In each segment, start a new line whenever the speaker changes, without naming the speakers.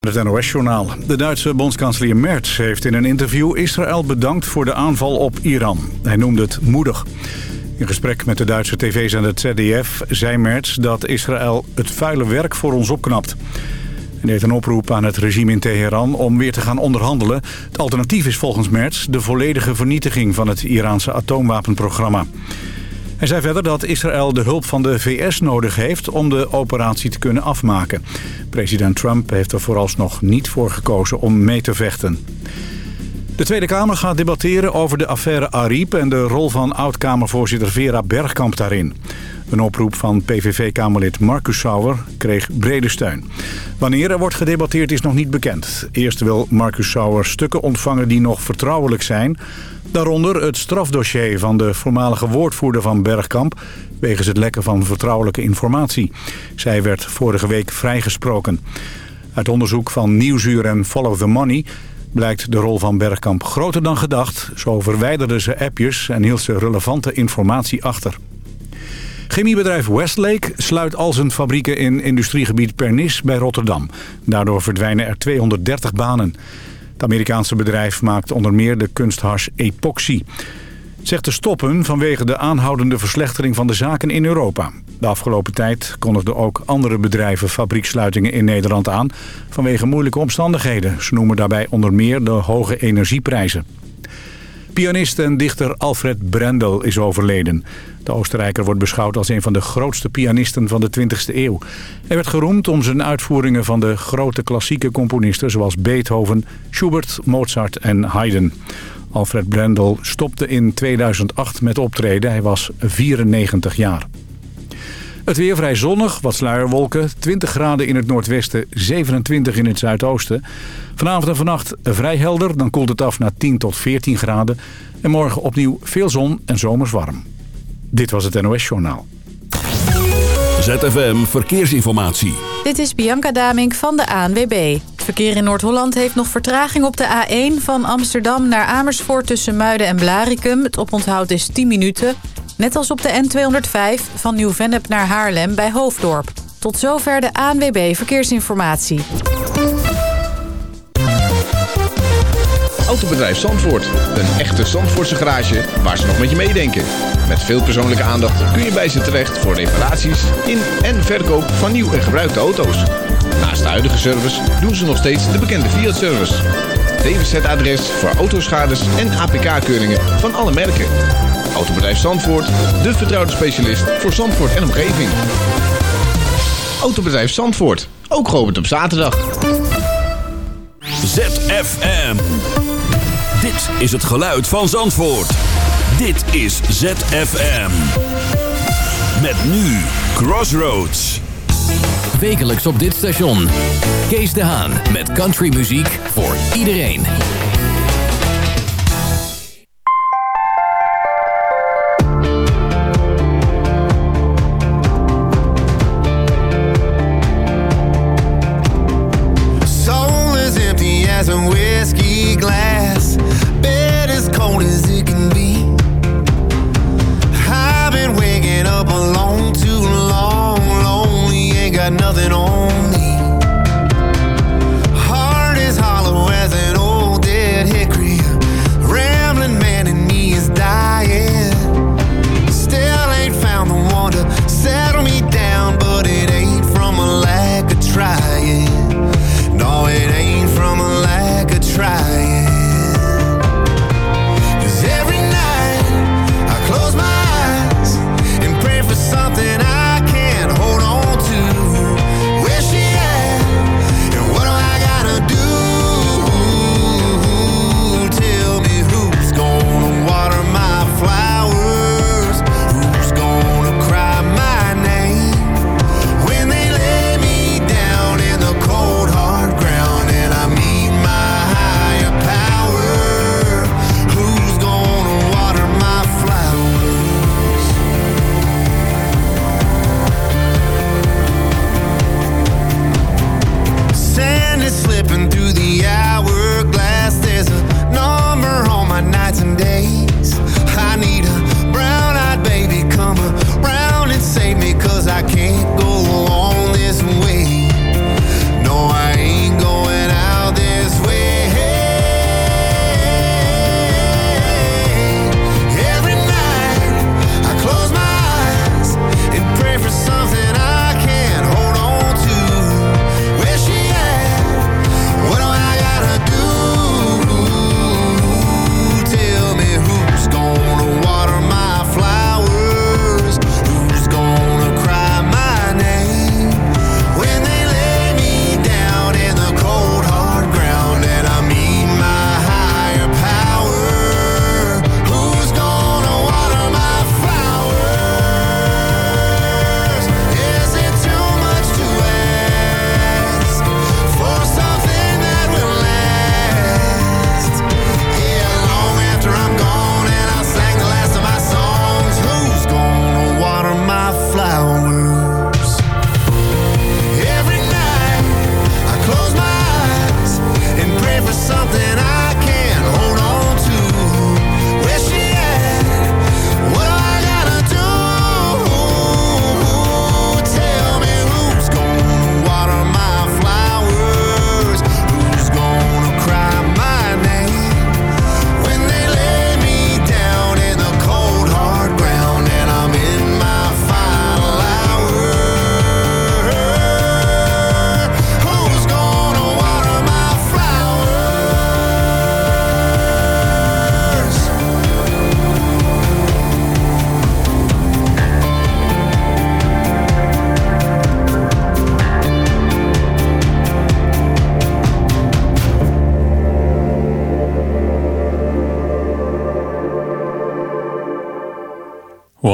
Het NOS-journaal. De Duitse bondskanselier Merz heeft in een interview Israël bedankt voor de aanval op Iran. Hij noemde het moedig. In gesprek met de Duitse tv's en het ZDF zei Merz dat Israël het vuile werk voor ons opknapt. Hij deed een oproep aan het regime in Teheran om weer te gaan onderhandelen. Het alternatief is volgens Merz de volledige vernietiging van het Iraanse atoomwapenprogramma. Hij zei verder dat Israël de hulp van de VS nodig heeft om de operatie te kunnen afmaken. President Trump heeft er vooralsnog niet voor gekozen om mee te vechten. De Tweede Kamer gaat debatteren over de affaire Ariep... en de rol van oud-Kamervoorzitter Vera Bergkamp daarin. Een oproep van PVV-Kamerlid Marcus Sauer kreeg brede steun. Wanneer er wordt gedebatteerd is nog niet bekend. Eerst wil Marcus Sauer stukken ontvangen die nog vertrouwelijk zijn... Daaronder het strafdossier van de voormalige woordvoerder van Bergkamp... wegens het lekken van vertrouwelijke informatie. Zij werd vorige week vrijgesproken. Uit onderzoek van Nieuwsuur en Follow the Money... blijkt de rol van Bergkamp groter dan gedacht. Zo verwijderde ze appjes en hield ze relevante informatie achter. Chemiebedrijf Westlake sluit al zijn fabrieken in industriegebied Pernis bij Rotterdam. Daardoor verdwijnen er 230 banen. Het Amerikaanse bedrijf maakt onder meer de kunsthars epoxy. Zegt te stoppen vanwege de aanhoudende verslechtering van de zaken in Europa. De afgelopen tijd kondigden ook andere bedrijven fabrieksluitingen in Nederland aan... vanwege moeilijke omstandigheden. Ze noemen daarbij onder meer de hoge energieprijzen. Pianist en dichter Alfred Brendel is overleden. De Oostenrijker wordt beschouwd als een van de grootste pianisten van de 20e eeuw. Hij werd geroemd om zijn uitvoeringen van de grote klassieke componisten... zoals Beethoven, Schubert, Mozart en Haydn. Alfred Brendel stopte in 2008 met optreden. Hij was 94 jaar. Het weer vrij zonnig, wat sluierwolken. 20 graden in het noordwesten, 27 in het zuidoosten. Vanavond en vannacht vrij helder, dan koelt het af naar 10 tot 14 graden. En morgen opnieuw veel zon en zomers warm. Dit was het NOS Journaal.
ZFM Verkeersinformatie.
Dit is Bianca Damink van de ANWB. Het verkeer in Noord-Holland heeft nog vertraging op de A1 van Amsterdam naar Amersfoort tussen Muiden en Blarikum. Het oponthoud is 10 minuten. Net als op de N205 van Nieuw-Vennep naar Haarlem bij Hoofddorp. Tot zover de ANWB Verkeersinformatie.
Autobedrijf Zandvoort. Een echte Zandvoortse garage waar ze nog met je meedenken. Met veel persoonlijke aandacht kun je bij ze terecht voor reparaties in en verkoop van nieuw en gebruikte auto's. Naast de huidige service doen ze nog steeds de bekende Fiat-service. DWZ-adres voor autoschades en APK-keuringen van alle merken. Autobedrijf Zandvoort, de vertrouwde specialist voor Zandvoort en omgeving. Autobedrijf Zandvoort, ook geopend op zaterdag.
ZFM. Dit is het geluid van Zandvoort. Dit is ZFM. Met nu Crossroads.
Wekelijks op dit station. Kees de Haan met countrymuziek voor iedereen.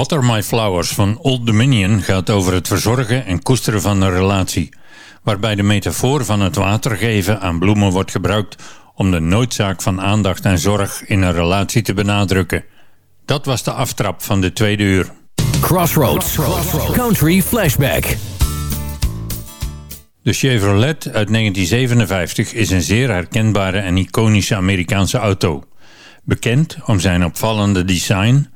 Water My Flowers van Old Dominion gaat over het verzorgen en koesteren van een relatie, waarbij de metafoor van het water geven aan bloemen wordt gebruikt om de noodzaak van aandacht en zorg in een relatie te benadrukken. Dat was de aftrap van de tweede uur.
Crossroads. Country Flashback.
De Chevrolet uit 1957 is een zeer herkenbare en iconische Amerikaanse auto. Bekend om zijn opvallende design,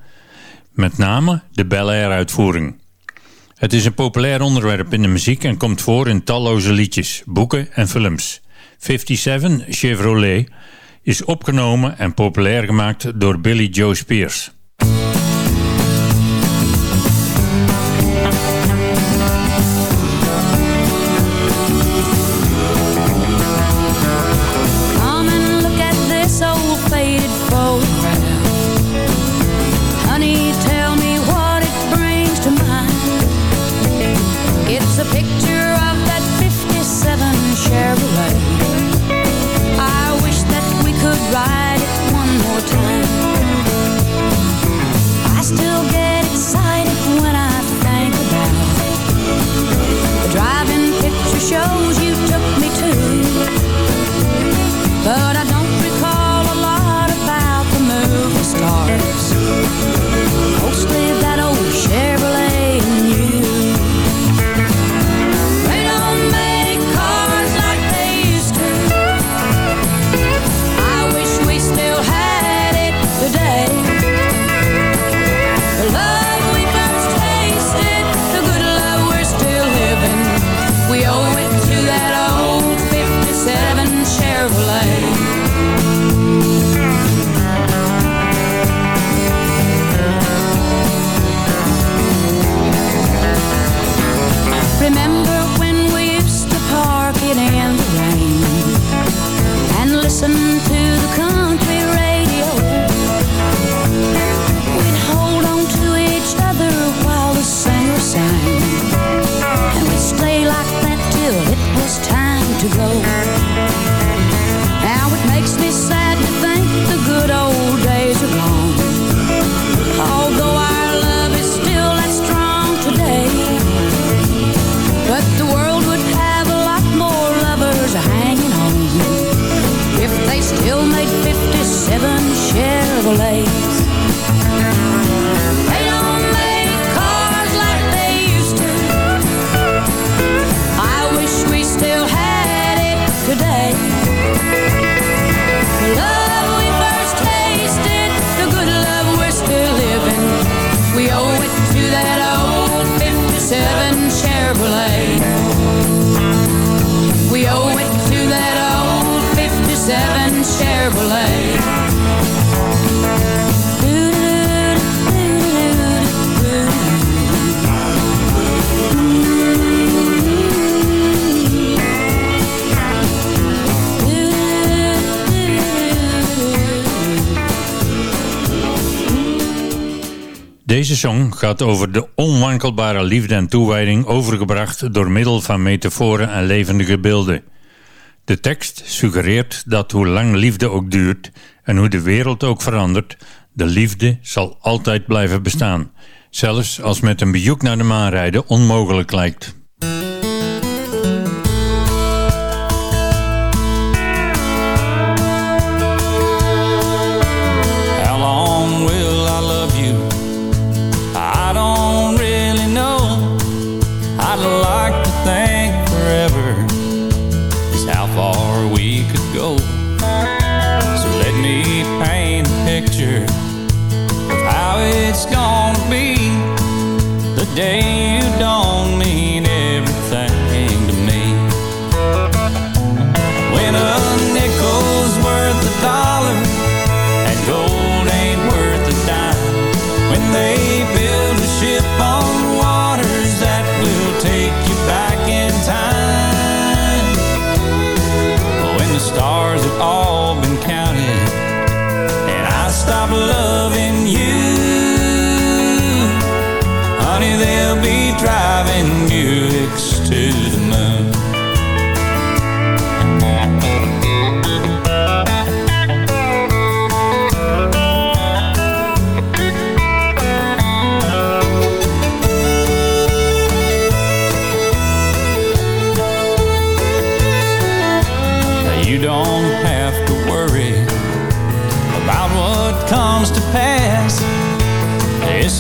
met name de Bel Air uitvoering. Het is een populair onderwerp in de muziek en komt voor in talloze liedjes, boeken en films. 57 Chevrolet is opgenomen en populair gemaakt door Billy Joe Spears. Song gaat over de onwankelbare liefde en toewijding overgebracht door middel van metaforen en levendige beelden. De tekst suggereert dat hoe lang liefde ook duurt en hoe de wereld ook verandert, de liefde zal altijd blijven bestaan. Zelfs als met een bezoek naar de maan rijden onmogelijk lijkt.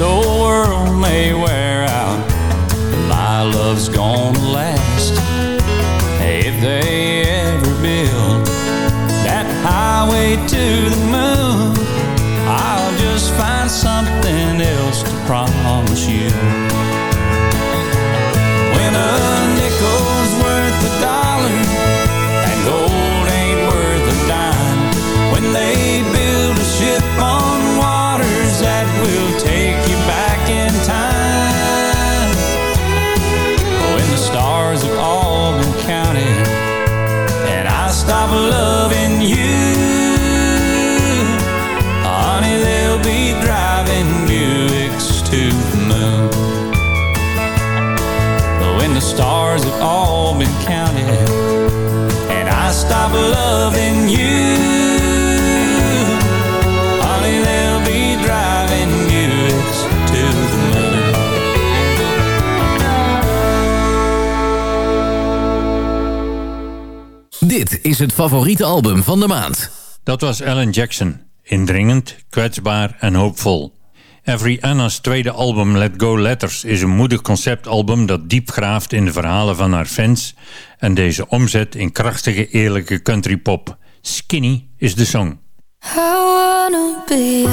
this world
is het favoriete album van de maand.
Dat was Alan Jackson. Indringend, kwetsbaar en hoopvol. Every Anna's tweede album Let Go Letters is een moedig conceptalbum dat diep graaft in de verhalen van haar fans en deze omzet in krachtige eerlijke country-pop, Skinny is de song.
I wanna be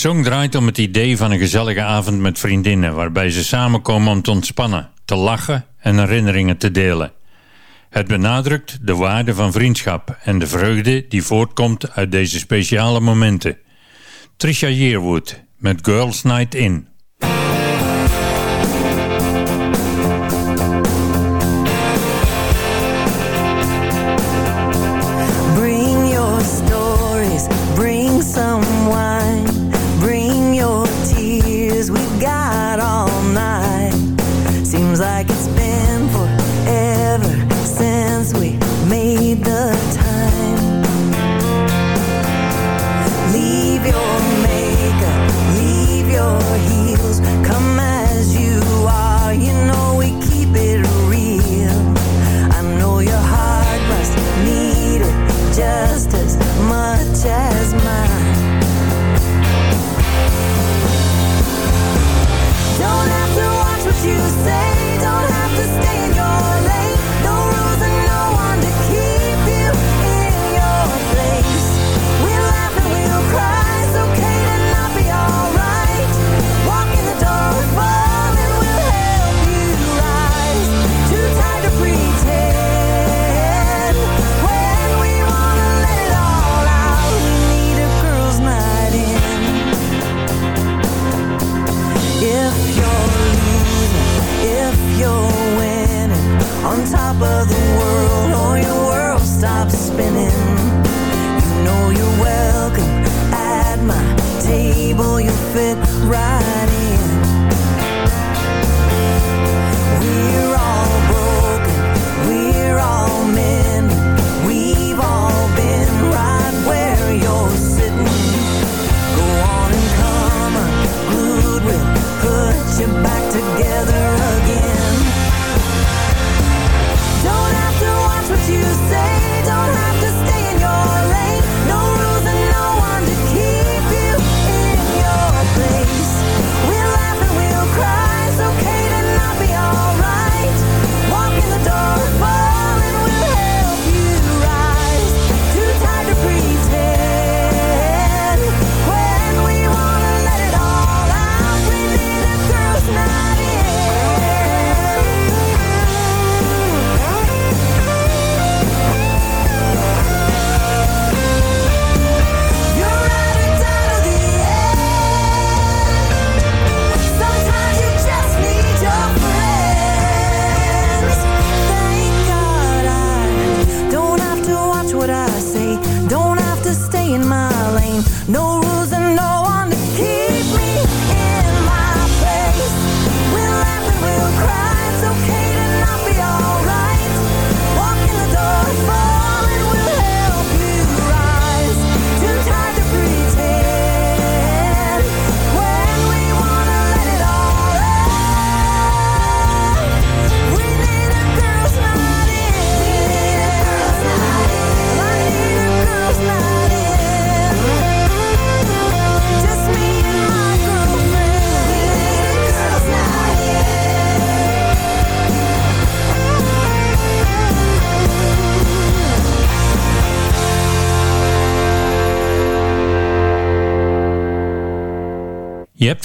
song draait om het idee van een gezellige avond met vriendinnen... waarbij ze samenkomen om te ontspannen, te lachen en herinneringen te delen. Het benadrukt de waarde van vriendschap en de vreugde die voortkomt uit deze speciale momenten. Trisha Yearwood met Girls Night In.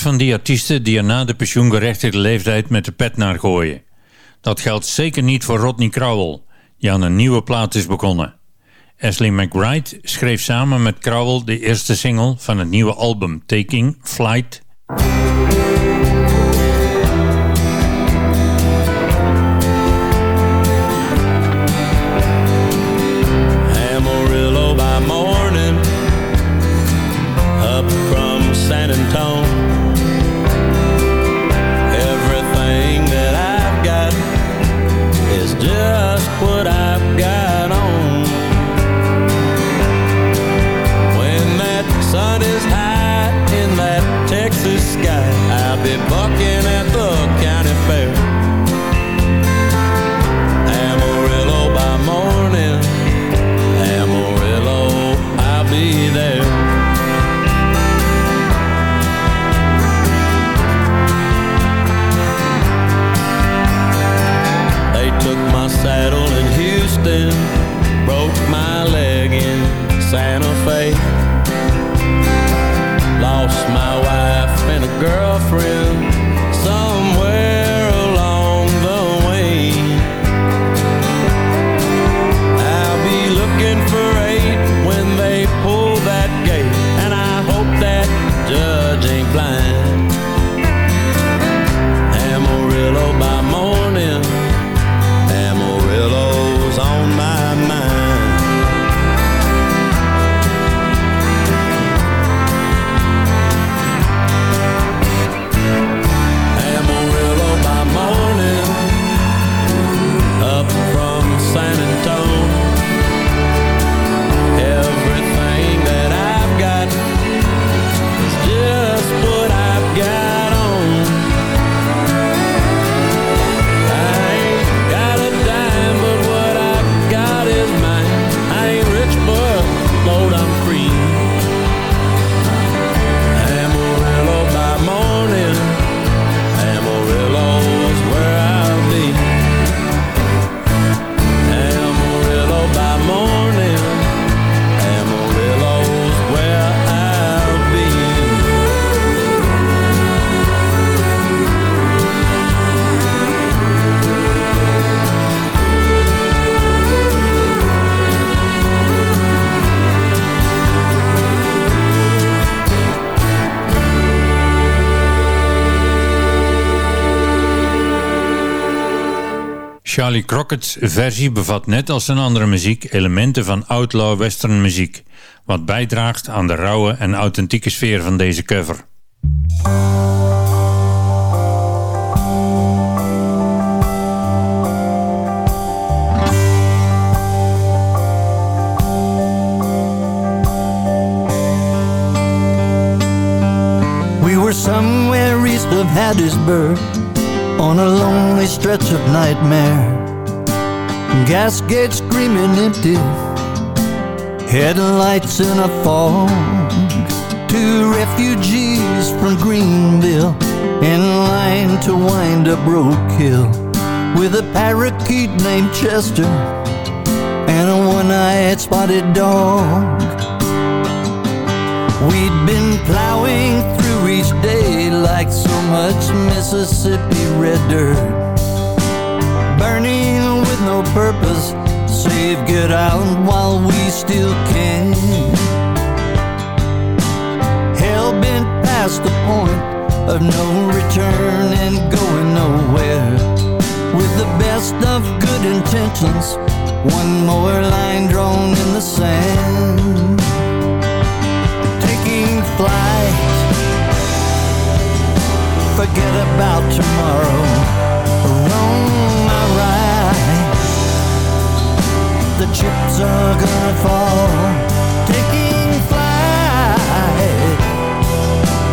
van die artiesten die er na de pensioengerechtigde leeftijd met de pet naar gooien. Dat geldt zeker niet voor Rodney Crowell, die aan een nieuwe plaat is begonnen. Ashley McBride schreef samen met Crowell de eerste single van het nieuwe album Taking Flight.
Charlie Crockett's versie bevat net als zijn andere muziek elementen van outlaw western muziek, wat bijdraagt aan de rauwe en authentieke sfeer van deze cover.
We were somewhere east of Hattiesburg on a lonely stretch of nightmare. Gas gauge screaming empty, headlights in a fog. Two refugees from Greenville in line to wind up Broke Hill with a parakeet named Chester and a one-eyed spotted dog. We'd been plowing through each day like so much Mississippi red dirt. Burning with no purpose, save get out while we still can. Hell bent past the point of no return and going nowhere. With the best of good intentions, one more line drawn in the sand Forget about tomorrow. Wrong, alright. The chips are gonna fall. Taking flight.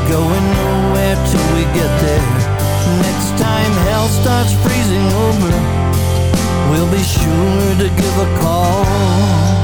Going nowhere till we get there. Next time hell starts freezing over, we'll be sure to give a call.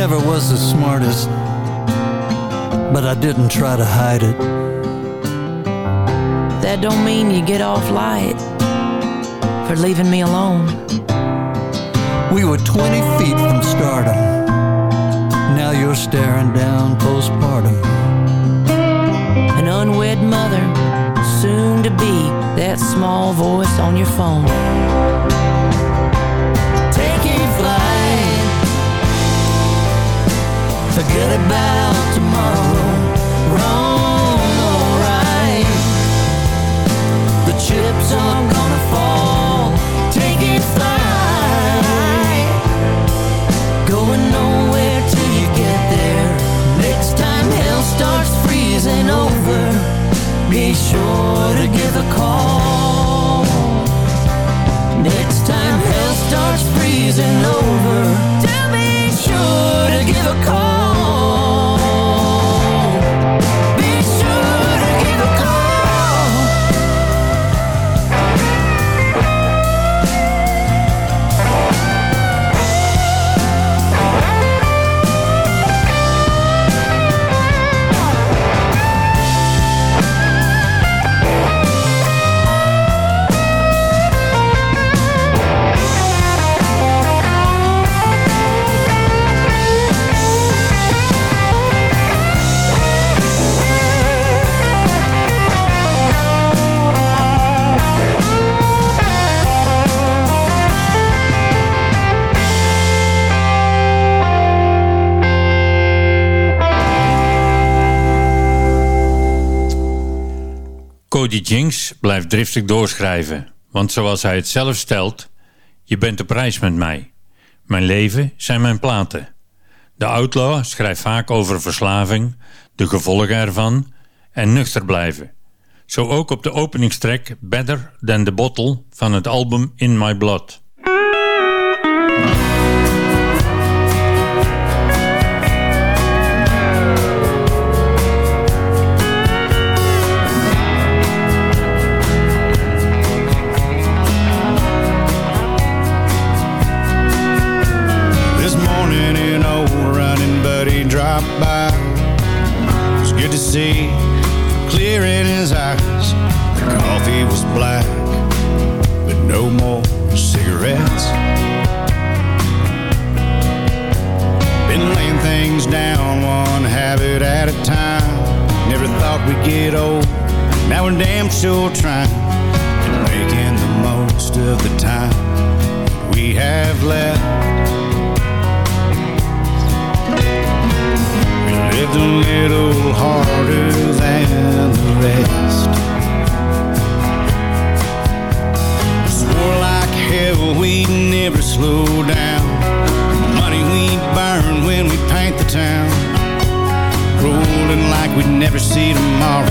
Never was the smartest, but I didn't try to hide it.
That don't mean you get off light for leaving me alone.
We were 20 feet from stardom. Now you're staring down postpartum.
An unwed mother, soon to be that small voice on your phone.
Taking flight. Forget about tomorrow. Freezing over, be sure to give a call. Next time hell starts freezing over, to be sure to give a call.
Cody Jinks blijft driftig doorschrijven, want zoals hij het zelf stelt, je bent op reis met mij. Mijn leven zijn mijn platen. De Outlaw schrijft vaak over verslaving, de gevolgen ervan en nuchter blijven. Zo ook op de openingstrek Better Than The Bottle van het album In My Blood.
Thought we'd get old. Now we're damn sure trying and making the most of the time we have left. We lived a little harder than the rest. Swore like hell we'd never slow down. Money we'd burn when we paint the town. Rolling like we'd never see tomorrow.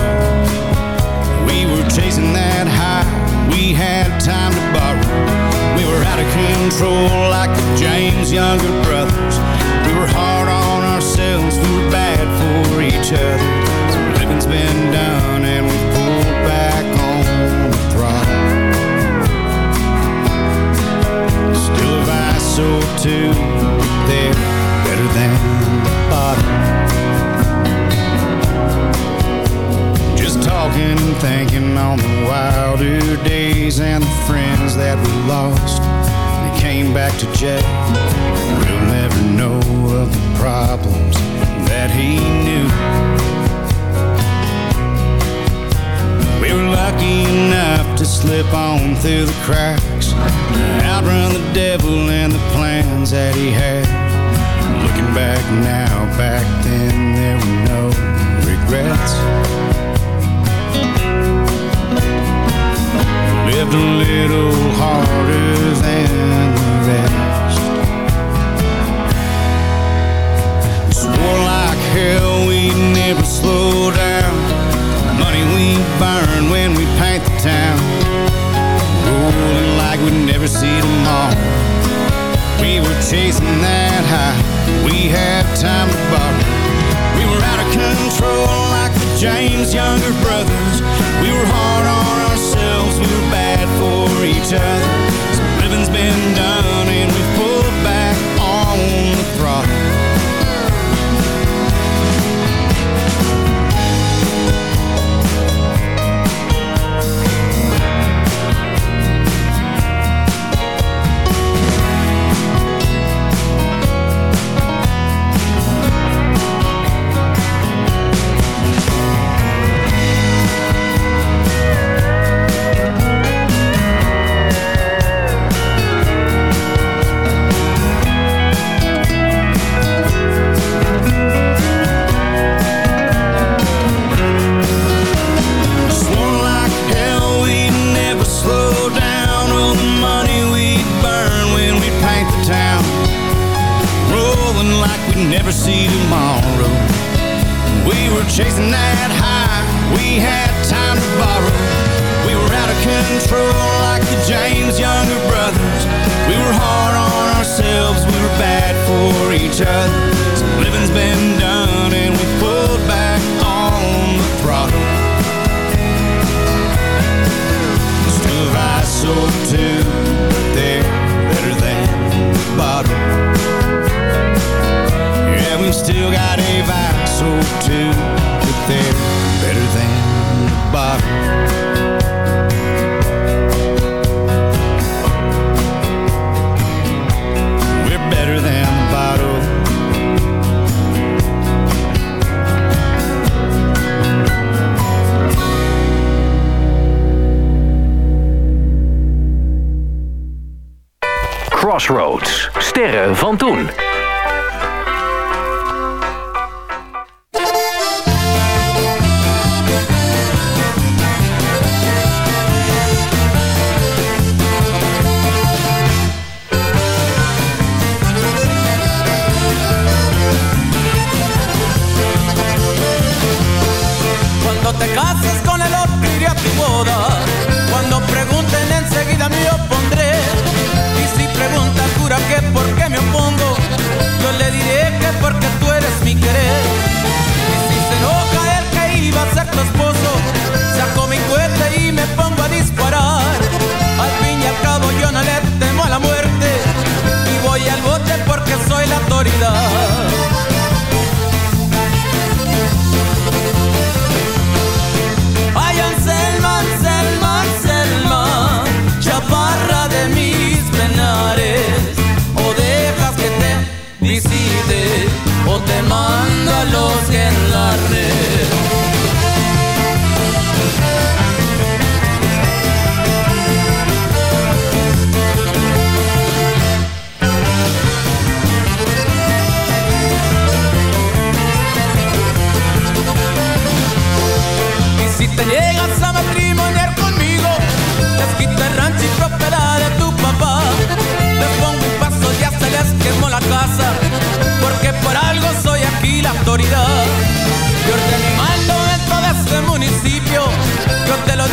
We were chasing that high. We had time to borrow. We were out of control like the James Younger brothers. We were hard on ourselves. We were bad for each other. Some living's been done and we pulled back on the throttle. Still a vice or two, and thinking on the wilder days and the friends that we lost. They came back to jail. We'll never know of the problems that he knew. We were lucky enough to slip on through the cracks, outrun the devil and the plans that he had. Looking back now, back then there were no regrets. Lived a little harder than the rest. Swore like hell we'd never slow down. Money we burn when we paint the town. Rolling like we'd never see tomorrow. We were chasing that high. We had time to borrow. We were out of control like the James Younger brothers. We were hard on ourselves. We were bad for each other. Some living's been done and we pulled back on the throttle.
我的。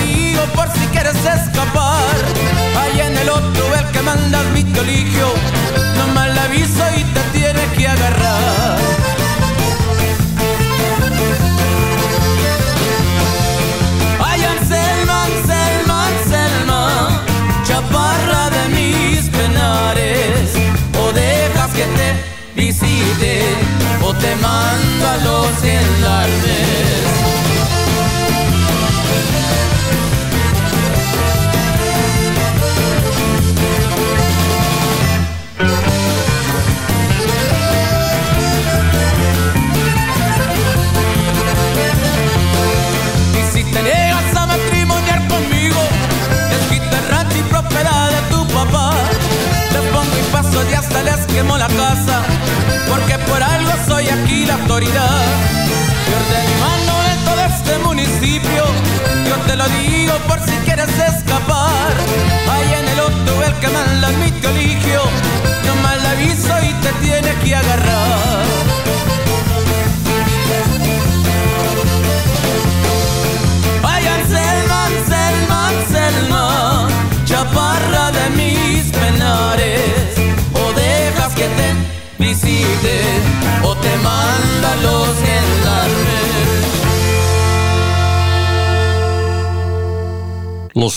Digo por si quieres escapar. Ahí en el otro el que manda mi colegio, no mal aviso y te tiene que agarrar. Ay, Anselma, Anselma, Anselma, chaparra de mis penares, o dejas que te visite, o te mando a los gendarmes.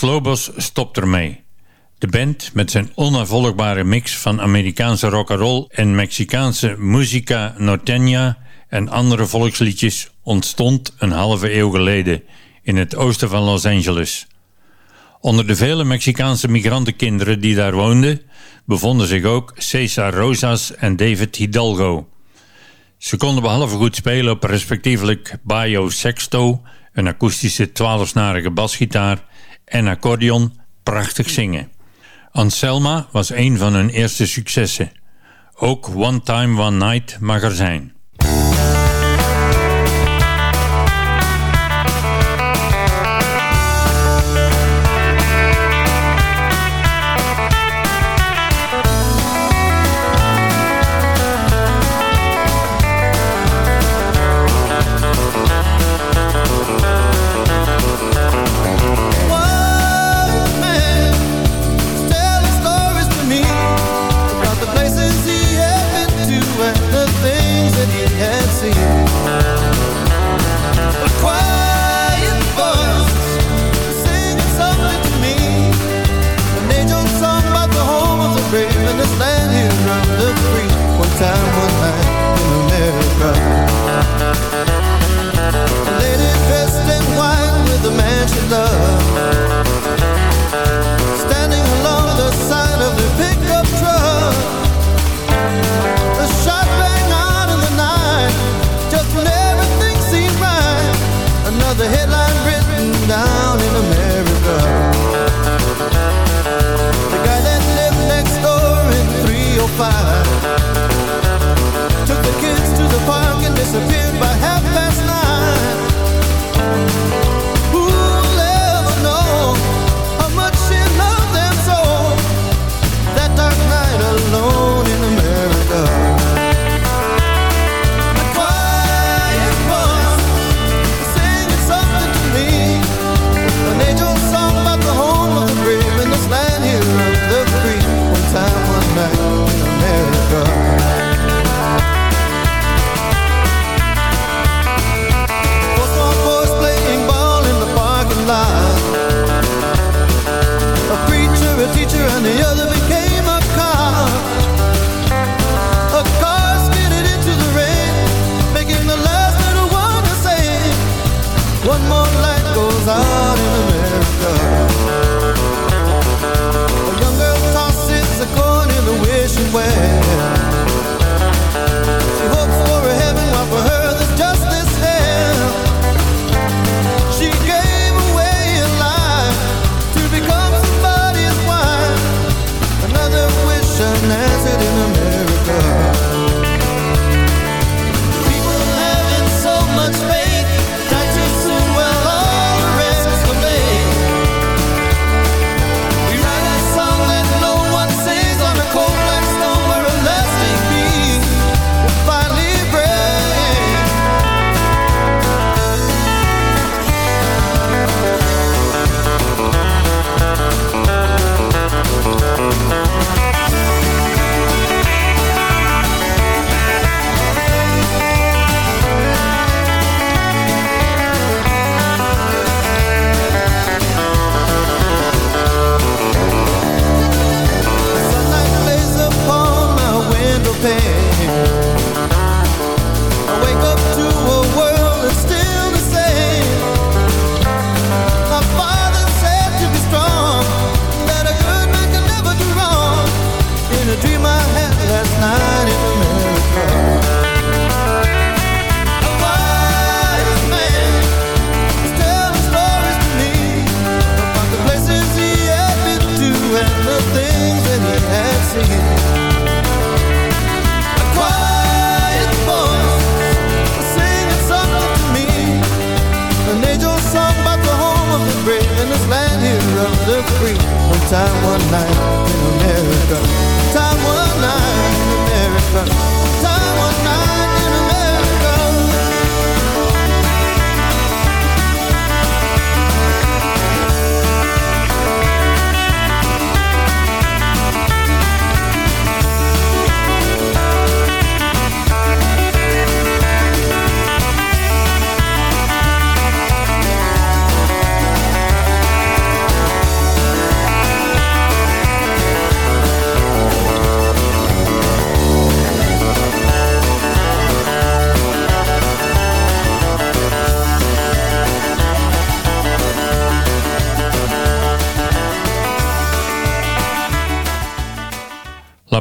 Los
Lobos stopt ermee. De band met zijn onafvolgbare mix van Amerikaanse rock'n'roll en Mexicaanse musica norteña en andere volksliedjes ontstond een halve eeuw geleden in het oosten van Los Angeles. Onder de vele Mexicaanse migrantenkinderen die daar woonden, bevonden zich ook Cesar Rosas en David Hidalgo. Ze konden behalve goed spelen op respectievelijk Bayo Sexto, een akoestische twaalfsnarige basgitaar en accordeon prachtig zingen. Anselma was een van hun eerste successen. Ook One Time One Night mag er zijn.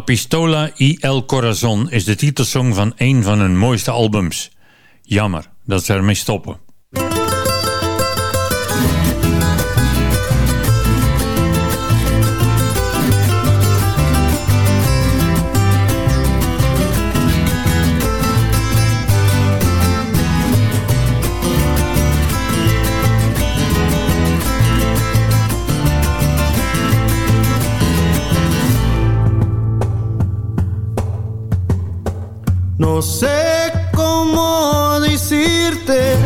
Pistola y El Corazon is de titelsong van een van hun mooiste albums. Jammer dat ze ermee stoppen.
No sé cómo decirte,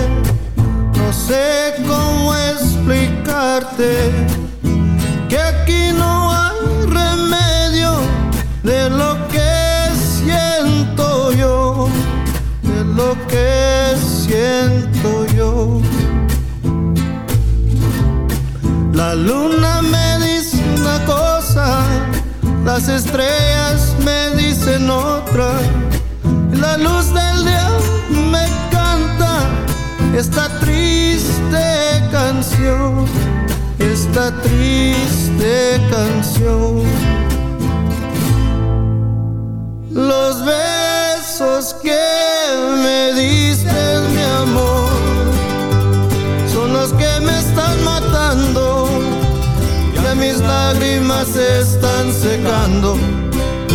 no sé cómo explicarte que aquí no hay remedio de lo que siento yo, de lo que siento yo. La luna me dice una cosa, las estrellas esta triste canción. Los besos que me diste, mi amor, son los que me están matando. Ya mis lágrimas se están secando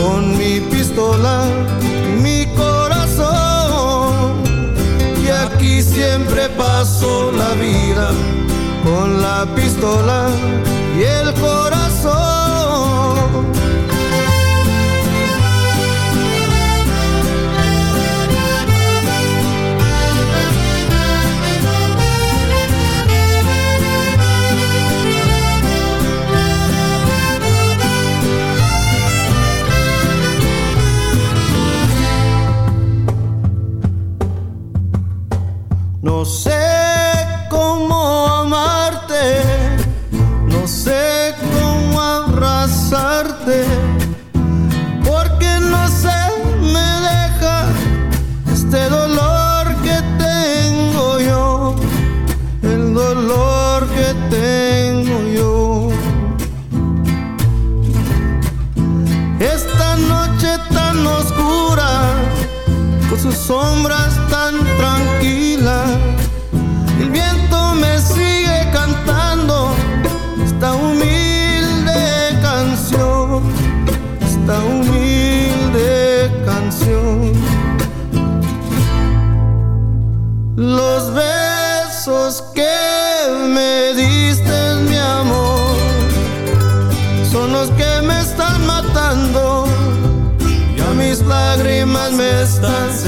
con mi pistola mi corazón. Y aquí siempre paso la vida la pistola y el corazón. No sé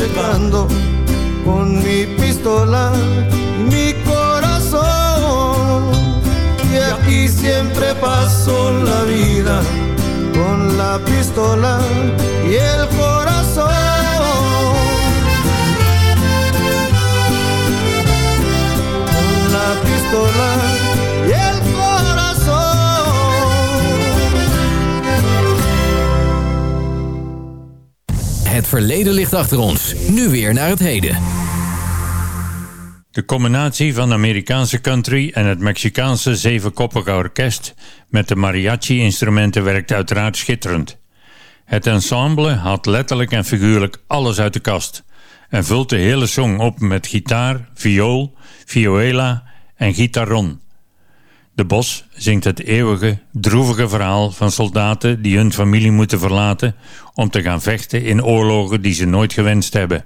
secando con mi pistola mi corazón. Y aquí siempre paso la vida con la pistola y el corazón. Con la pistola
Het verleden ligt achter ons. Nu weer naar het heden.
De combinatie van Amerikaanse country en het Mexicaanse zevenkoppige orkest met de mariachi-instrumenten werkt uiteraard schitterend. Het ensemble haalt letterlijk en figuurlijk alles uit de kast en vult de hele song op met gitaar, viool, viola en gitaron. De Bos zingt het eeuwige, droevige verhaal van soldaten die hun familie moeten verlaten om te gaan vechten in oorlogen die ze nooit gewenst hebben.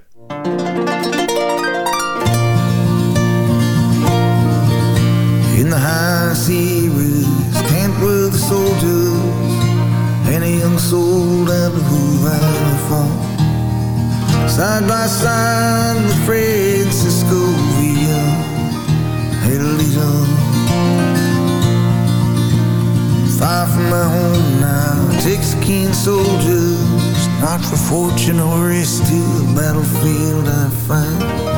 In the high seas, camped with the soldiers and a young soldier who ran the fall. Side by side with Francisco Villa, a legion. Far from my home now, Texican soldiers, not for fortune or to the battlefield I find.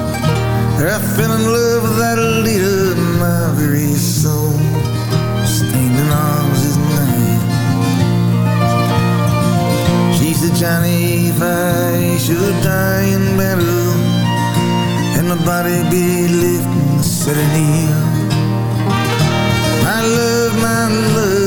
I fell in love with that leader of my very soul. Standing arms is mine. She said, Johnny, if I should die in battle. And my body be left in the setting hill My love, my love,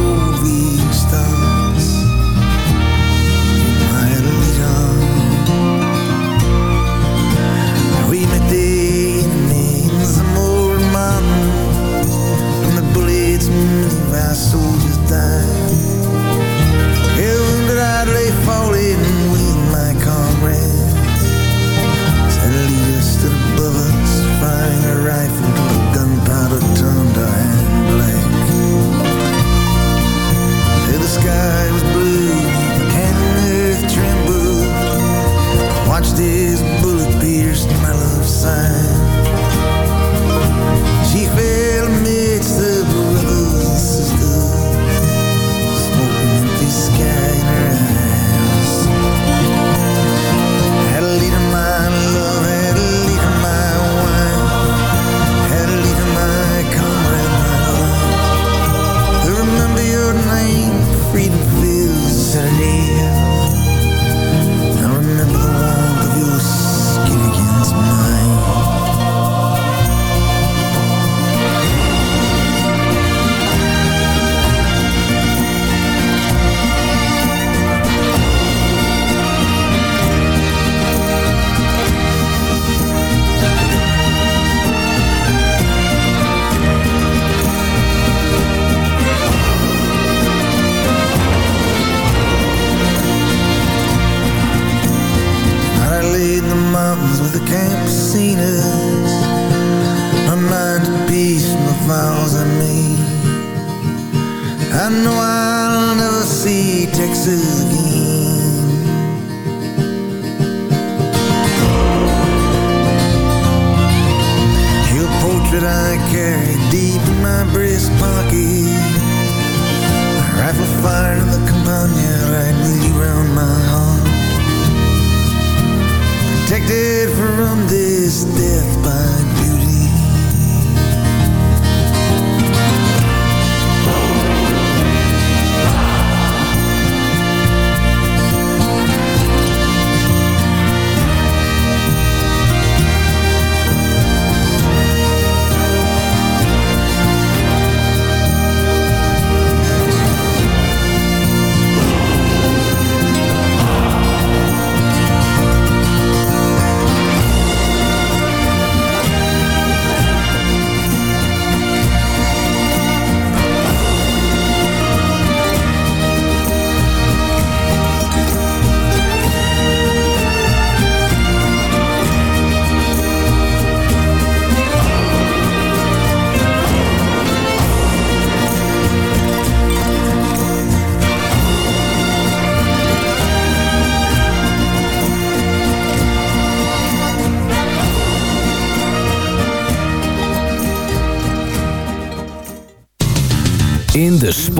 soldiers died. Heaven that I'd lay falling with my comrades. Us stood above us, firing a rifle till the gunpowder turned our hand black. Till the sky was blue, the canyon earth trembled. Watched his campesinas. My mind at peace vows I made. I know I'll never see Texas again. Your portrait I carry deep in my breast pocket. Rifle fired in the campagna right round my heart protected from this death by beauty.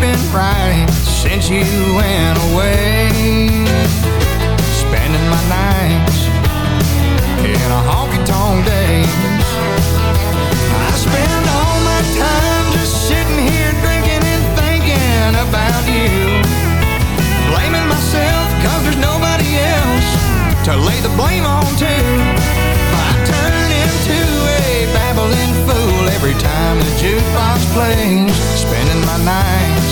Been right since you went away. Spending my nights in a honky tonk days. I spend all my time just sitting here drinking and thinking about you. Blaming myself cause there's nobody else to lay the blame on to. I turn into a babbling fool every time the jukebox plays. Spending my nights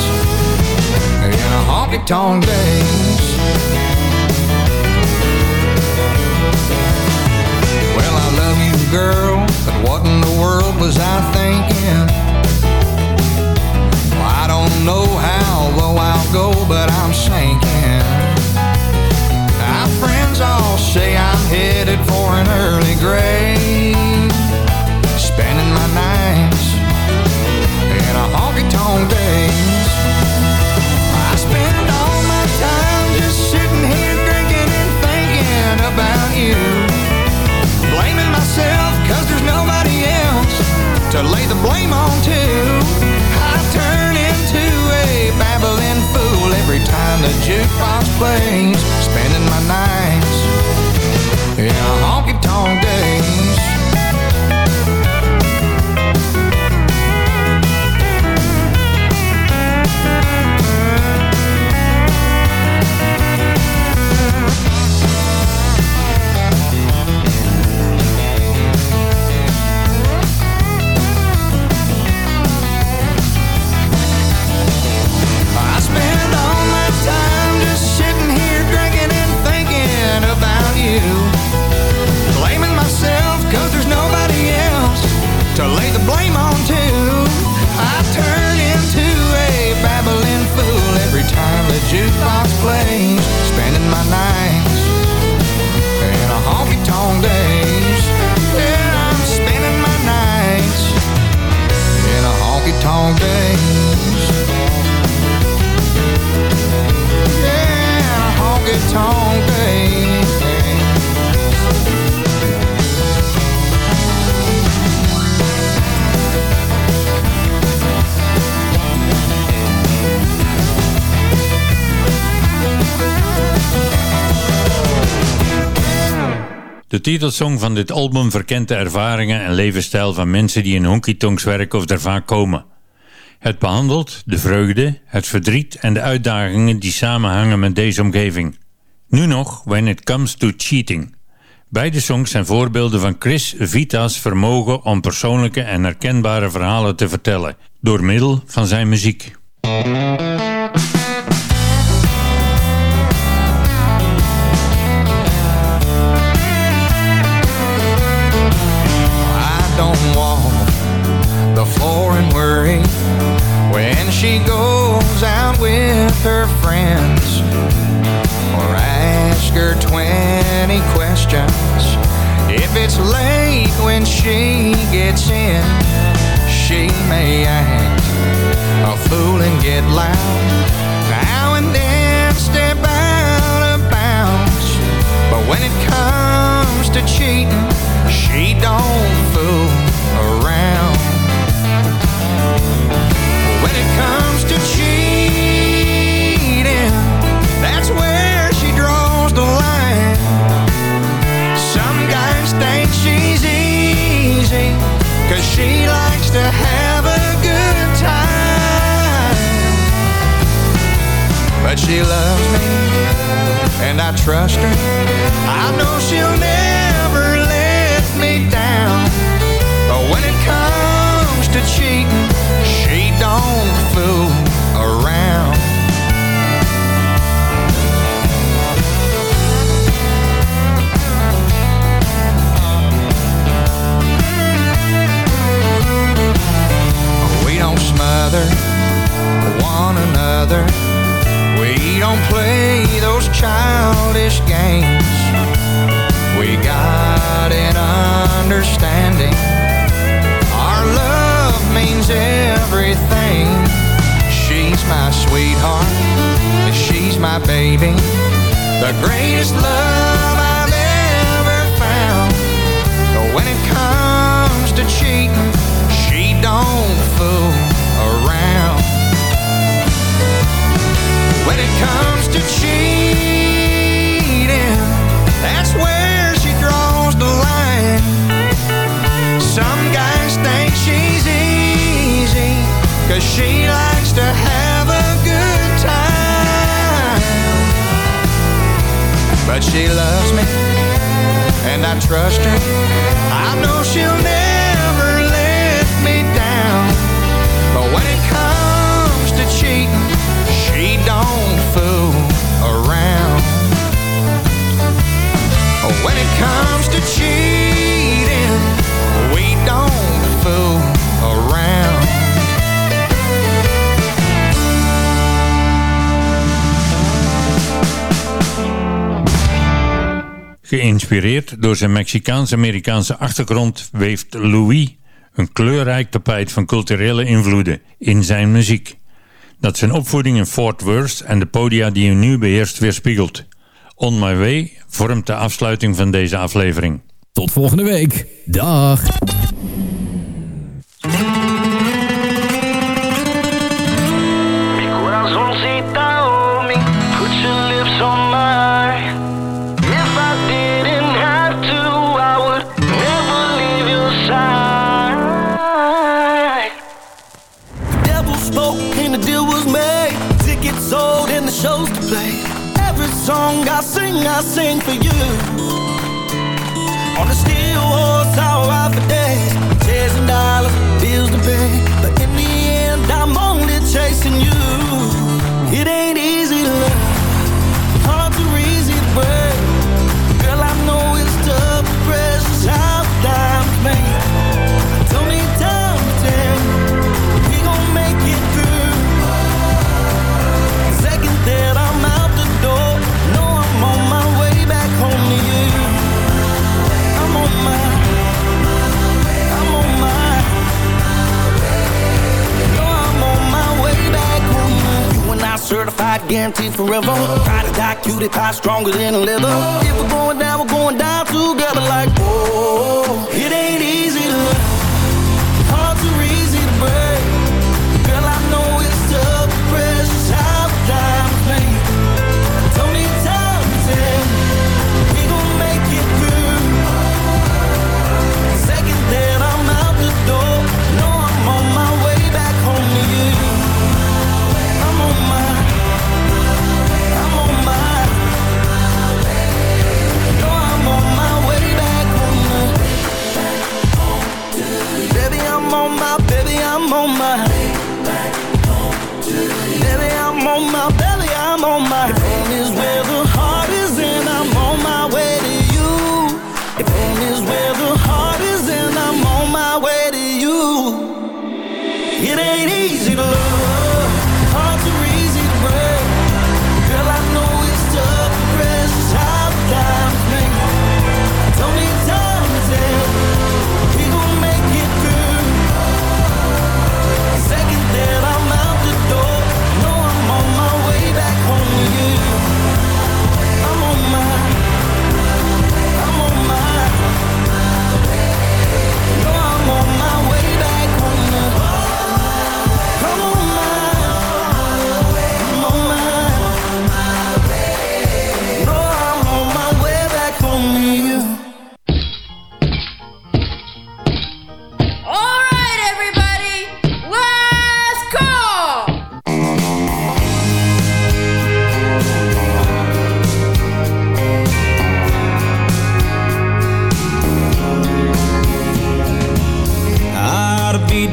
in a honky tonk days. Well, I love you, girl, but what in the world was I thinking? Well, I don't know how low I'll go, but I'm sinking. My friends all say I'm headed for an early grave. Spending my nights in a honky tonk days.
to
lay the blame on too. I turn into a babbling fool every time the jukebox plays, spending my nights in a honky-tonk days.
Titelsong van dit album verkent de ervaringen en levensstijl van mensen die in honky-tonks werken of er vaak komen. Het behandelt de vreugde, het verdriet en de uitdagingen die samenhangen met deze omgeving. Nu nog When It Comes to Cheating. Beide songs zijn voorbeelden van Chris Vita's vermogen om persoonlijke en herkenbare verhalen te vertellen door middel van zijn muziek.
She goes out with her friends or ask her 20 questions. If it's late when she gets in she may act a fool and get loud. Now and then step out of bounds but when it comes to cheating she don't to have a good time. But she loves me and I trust her. I know she'll never one another. We don't play those childish games. We got an understanding. Our love means everything. She's my sweetheart she's my baby. The greatest love I've ever found. But when it comes to cheating she don't fool around when it comes to cheating that's where she draws the line. Some guys think she's easy cause she likes to have a good time. But she loves me and I trust her. I know she'll never
Geïnspireerd door zijn Mexicaans-Amerikaanse achtergrond weeft Louis een kleurrijk tapijt van culturele invloeden in zijn muziek. Dat zijn opvoeding in Fort Worth en de podia die hij nu beheerst weerspiegelt. On My Way vormt de afsluiting van deze aflevering.
Tot volgende week. Dag.
Song I sing, I sing for you. On the steel horse, I'll ride for days. Chasing dollars, bills to pay. But in the end, I'm only chasing you. It ain't easy love. Certified, guaranteed forever. Ride or die, cutie pie, stronger than a liver. If we're going down, we're going down together like whoa. It ain't easy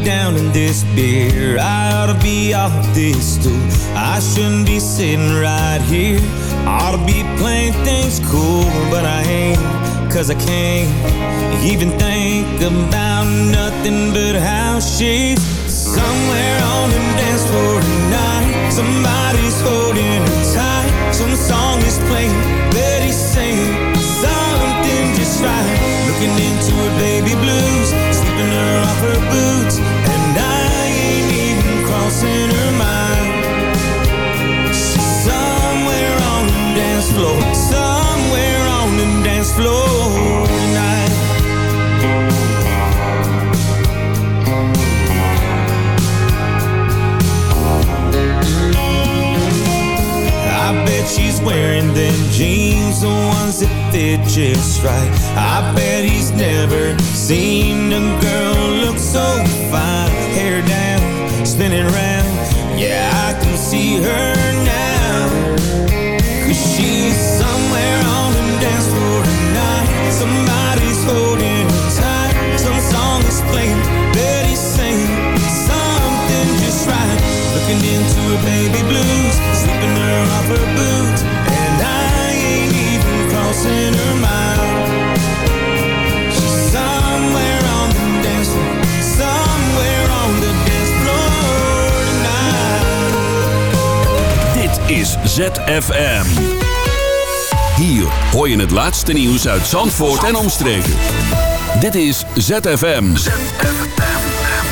down in this beer. I ought to be off this stool. I shouldn't be sitting right here. I ought to be playing things cool, but I ain't. Cause I can't even think about nothing but how she's somewhere on the dance floor tonight. Somebody's holding her tight. Some song is playing, but he's saying something just right. Looking into her baby blues, her off her boots, wearing them jeans, the ones that fit just right. I bet he's never seen a girl look so fine. Hair down, spinning round. Yeah, I can see her now. Cause she's somewhere on the dance floor tonight. Somebody's holding her tight. Some song is playing, Looking into her baby blues, slipping her off her boots, and I ain't even crossing her mind. She's somewhere on the dance floor, somewhere on the dance floor tonight.
Dit is ZFM. Hier hoor je het laatste nieuws uit Zandvoort en omstreken. Dit is ZFM.